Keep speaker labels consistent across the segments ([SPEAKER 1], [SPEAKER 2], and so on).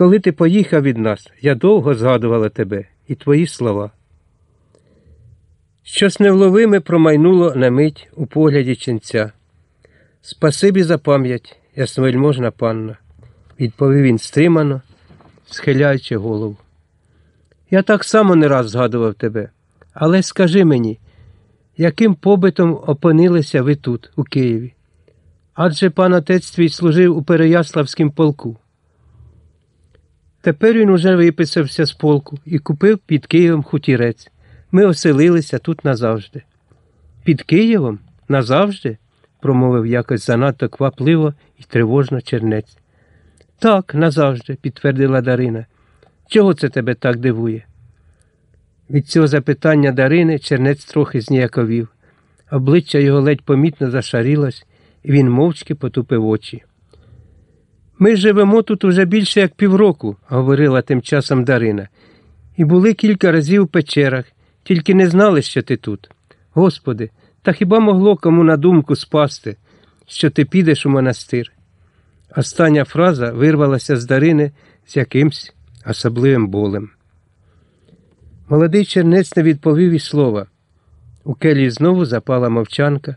[SPEAKER 1] Коли ти поїхав від нас, я довго згадувала тебе і твої слова. Щось невловиме промайнуло на мить у погляді ченця. Спасибі за пам'ять, ясновельможна панна, відповів він стримано, схиляючи голову. Я так само не раз згадував тебе, але скажи мені, яким побитом опинилися ви тут, у Києві? Адже пан отець твій служив у Переяславському полку. Тепер він уже виписався з полку і купив під Києвом хутірець. Ми оселилися тут назавжди. Під Києвом? Назавжди? промовив якось занадто квапливо і тривожно чернець. Так, назавжди, підтвердила Дарина. Чого це тебе так дивує? Від цього запитання Дарини чернець трохи зніяковів. Обличчя його ледь помітно зашарілось, і він мовчки потупив очі. Ми живемо тут уже більше як півроку, говорила тим часом Дарина, і були кілька разів у печерах, тільки не знали, що ти тут. Господи, та хіба могло кому на думку спасти, що ти підеш у монастир? Остання фраза вирвалася з Дарини з якимсь особливим болем. Молодий чернець не відповів і слова. У келі знову запала мовчанка.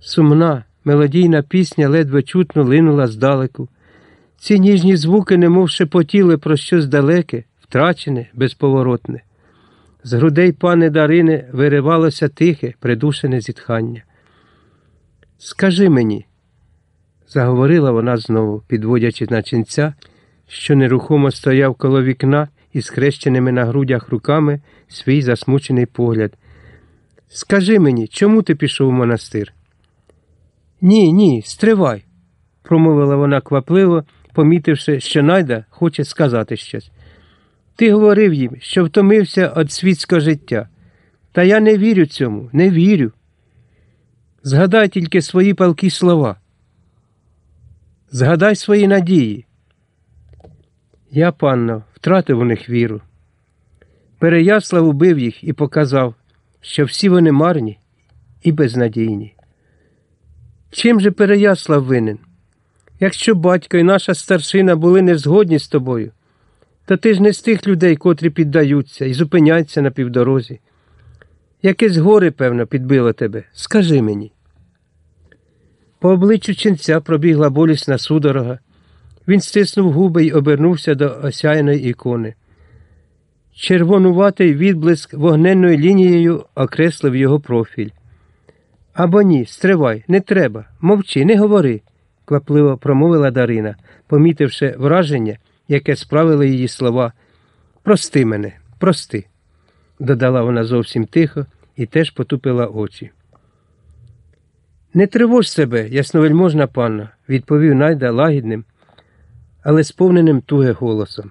[SPEAKER 1] Сумна, мелодійна пісня ледве чутно линула здалеку. Ці ніжні звуки немов шепотіли про щось далеке, втрачене, безповоротне. З грудей пани Дарини виривалося тихе, придушене зітхання. Скажи мені, заговорила вона знову, підводячи на ченця, що нерухомо стояв коло вікна із хрещеними на грудях руками свій засмучений погляд. Скажи мені, чому ти пішов у монастир? Ні, ні, стривай, промовила вона квапливо, помітивши, що найда хоче сказати щось. Ти говорив їм, що втомився від світського життя. Та я не вірю цьому, не вірю. Згадай тільки свої палкі слова. Згадай свої надії. Я, панно, втратив у них віру. Переяслав убив їх і показав, що всі вони марні і безнадійні. Чим же Переяслав винен? Якщо батько і наша старшина були не згодні з тобою, то ти ж не з тих людей, котрі піддаються і зупиняються на півдорозі. Якесь горе, певно, підбило тебе. Скажи мені. По обличчю ченця пробігла болісна судорога. Він стиснув губи й обернувся до осяяної ікони. Червонуватий відблиск вогненною лінією окреслив його профіль. Або ні, стривай, не треба, мовчи, не говори, квапливо промовила Дарина, помітивши враження, яке справили її слова. Прости мене, прости, додала вона зовсім тихо і теж потупила очі. Не тривож себе, ясновельможна панна, відповів найда лагідним, але сповненим туге голосом.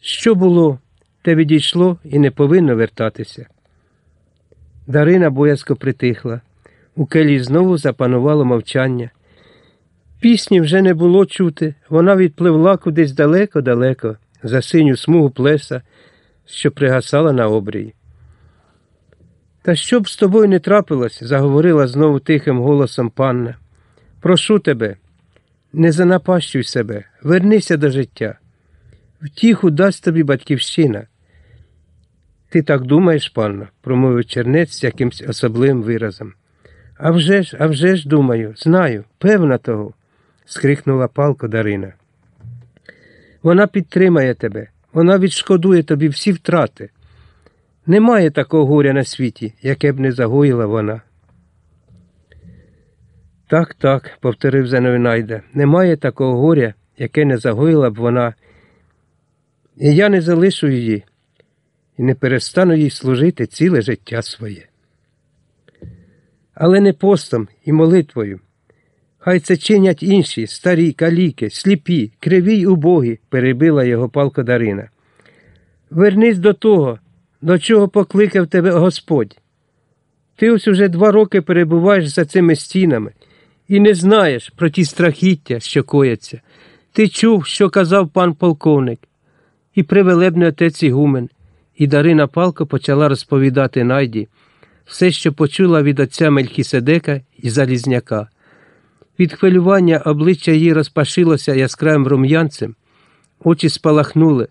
[SPEAKER 1] Що було, те відійшло і не повинно вертатися. Дарина боязко притихла. У келі знову запанувало мовчання. Пісні вже не було чути, вона відпливла кудись далеко-далеко, за синю смугу плеса, що пригасала на обрії. Та що б з тобою не трапилось, заговорила знову тихим голосом панна. Прошу тебе, не занапащуй себе, вернися до життя. Втіху дасть тобі батьківщина. Ти так думаєш, панно, промовив чернець з якимсь особливим виразом. «А вже ж, а вже ж, думаю, знаю, певна того, скрикнула палко Дарина. Вона підтримає тебе, вона відшкодує тобі всі втрати. Немає такого горя на світі, яке б не загоїла вона. Так, так, повторив Зеновинайда, немає такого горя, яке не загоїла б вона. І я не залишу її і не перестану їй служити ціле життя своє. Але не постом і молитвою. Хай це чинять інші, старі, каліки, сліпі, криві й убогі, перебила його палко Дарина. Вернись до того, до чого покликав тебе Господь. Ти ось уже два роки перебуваєш за цими стінами і не знаєш про ті страхіття, що кояться. Ти чув, що казав пан полковник, і привелебний отець Ігумен, і Дарина Палко почала розповідати найді все, що почула від отця Мельхіседека і Залізняка. Від хвилювання обличчя її розпашилося яскравим рум'янцем, Очі спалахнули,